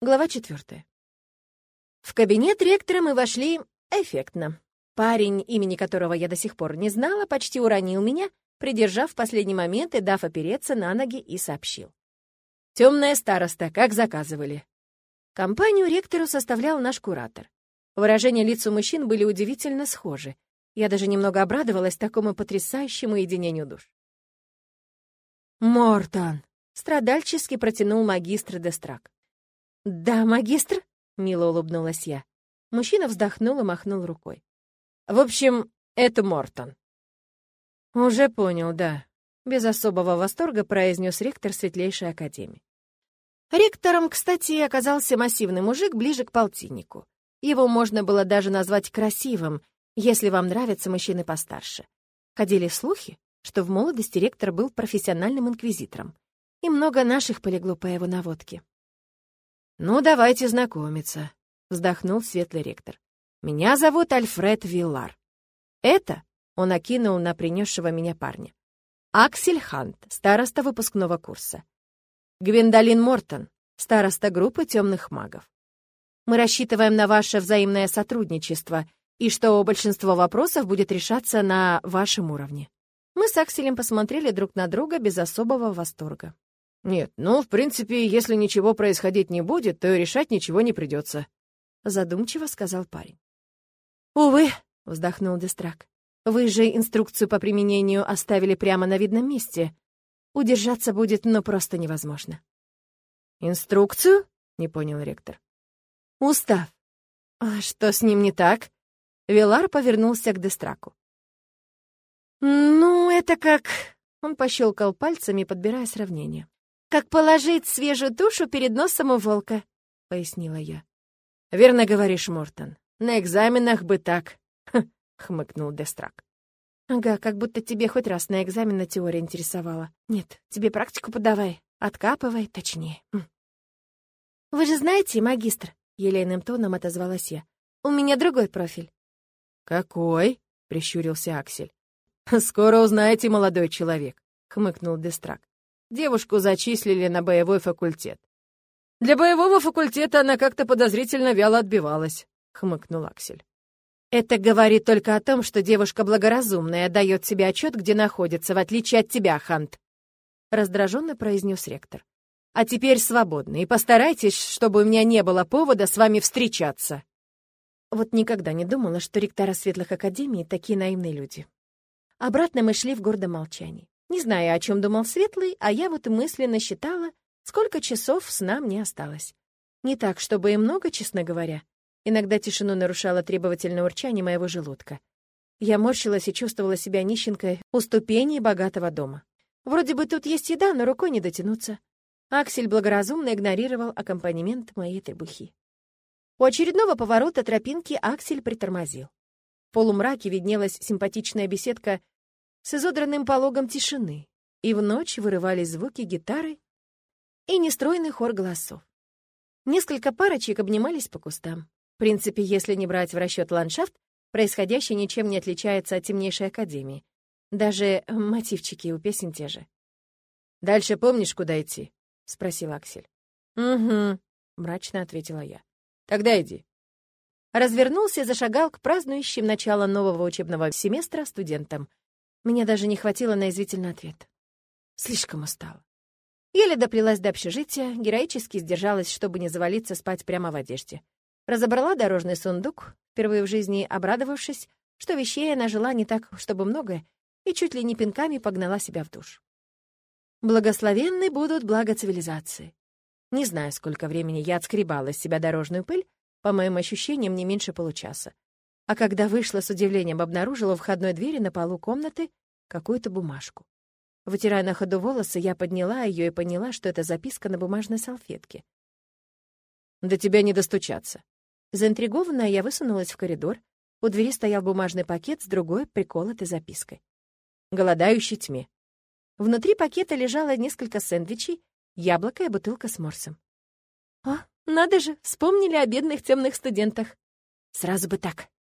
Глава четвертая. В кабинет ректора мы вошли эффектно. Парень, имени которого я до сих пор не знала, почти уронил меня, придержав в последний момент и дав опереться на ноги, и сообщил. «Темная староста, как заказывали». Компанию ректору составлял наш куратор. Выражения лиц у мужчин были удивительно схожи. Я даже немного обрадовалась такому потрясающему единению душ. «Мортон!» — страдальчески протянул магистр Дестрак. «Да, магистр?» — мило улыбнулась я. Мужчина вздохнул и махнул рукой. «В общем, это Мортон». «Уже понял, да», — без особого восторга произнес ректор Светлейшей Академии. Ректором, кстати, оказался массивный мужик ближе к полтиннику. Его можно было даже назвать красивым, если вам нравятся мужчины постарше. Ходили слухи, что в молодости ректор был профессиональным инквизитором, и много наших полегло по его наводке. «Ну, давайте знакомиться», — вздохнул светлый ректор. «Меня зовут Альфред Виллар. Это...» — он окинул на принесшего меня парня. «Аксель Хант, староста выпускного курса. Гвиндолин Мортон, староста группы темных магов. Мы рассчитываем на ваше взаимное сотрудничество и что большинство вопросов будет решаться на вашем уровне». Мы с Акселем посмотрели друг на друга без особого восторга. «Нет, ну, в принципе, если ничего происходить не будет, то решать ничего не придется», — задумчиво сказал парень. «Увы», — вздохнул Дестрак, — «вы же инструкцию по применению оставили прямо на видном месте. Удержаться будет, но просто невозможно». «Инструкцию?» — не понял ректор. «Устав». «А что с ним не так?» Вилар повернулся к Дестраку. «Ну, это как...» Он пощелкал пальцами, подбирая сравнение. «Как положить свежую душу перед носом у волка», — пояснила я. «Верно говоришь, Мортон. На экзаменах бы так», — хмыкнул Дестрак. «Ага, как будто тебе хоть раз на экзамен на теорию интересовала. Нет, тебе практику подавай, откапывай, точнее». Хм. «Вы же знаете, магистр», — елейным тоном отозвалась я, — «у меня другой профиль». «Какой?» — прищурился Аксель. «Скоро узнаете, молодой человек», — хмыкнул Дестрак. Девушку зачислили на боевой факультет. Для боевого факультета она как-то подозрительно вяло отбивалась, хмыкнул Аксель. Это говорит только о том, что девушка благоразумная, дает себе отчет, где находится, в отличие от тебя, Хант. Раздраженно произнес ректор. А теперь свободны, и постарайтесь, чтобы у меня не было повода с вами встречаться. Вот никогда не думала, что ректора светлых академий такие наивные люди. Обратно мы шли в гордом молчании. Не знаю, о чем думал Светлый, а я вот мысленно считала, сколько часов сна мне осталось. Не так, чтобы и много, честно говоря. Иногда тишину нарушало требовательное урчание моего желудка. Я морщилась и чувствовала себя нищенкой у ступеней богатого дома. Вроде бы тут есть еда, но рукой не дотянуться. Аксель благоразумно игнорировал аккомпанемент моей требухи. У очередного поворота тропинки Аксель притормозил. В полумраке виднелась симпатичная беседка с изодранным пологом тишины, и в ночь вырывались звуки гитары и нестройный хор голосов. Несколько парочек обнимались по кустам. В принципе, если не брать в расчет ландшафт, происходящее ничем не отличается от темнейшей академии. Даже мотивчики у песен те же. «Дальше помнишь, куда идти?» — спросил Аксель. «Угу», — мрачно ответила я. «Тогда иди». Развернулся и зашагал к празднующим начало нового учебного семестра студентам. Мне даже не хватило на извительный ответ. Слишком устала. Еле доплелась до общежития, героически сдержалась, чтобы не завалиться спать прямо в одежде. Разобрала дорожный сундук, впервые в жизни обрадовавшись, что вещей она жила не так, чтобы много, и чуть ли не пинками погнала себя в душ. Благословенны будут блага цивилизации. Не знаю, сколько времени я отскребала из себя дорожную пыль, по моим ощущениям, не меньше получаса а когда вышла, с удивлением обнаружила в входной двери на полу комнаты какую-то бумажку. Вытирая на ходу волосы, я подняла ее и поняла, что это записка на бумажной салфетке. «До тебя не достучаться». Заинтригованная, я высунулась в коридор. У двери стоял бумажный пакет с другой, приколотой запиской. «Голодающей тьме». Внутри пакета лежало несколько сэндвичей, яблоко и бутылка с морсом. «О, надо же, вспомнили о бедных темных студентах». «Сразу бы так»,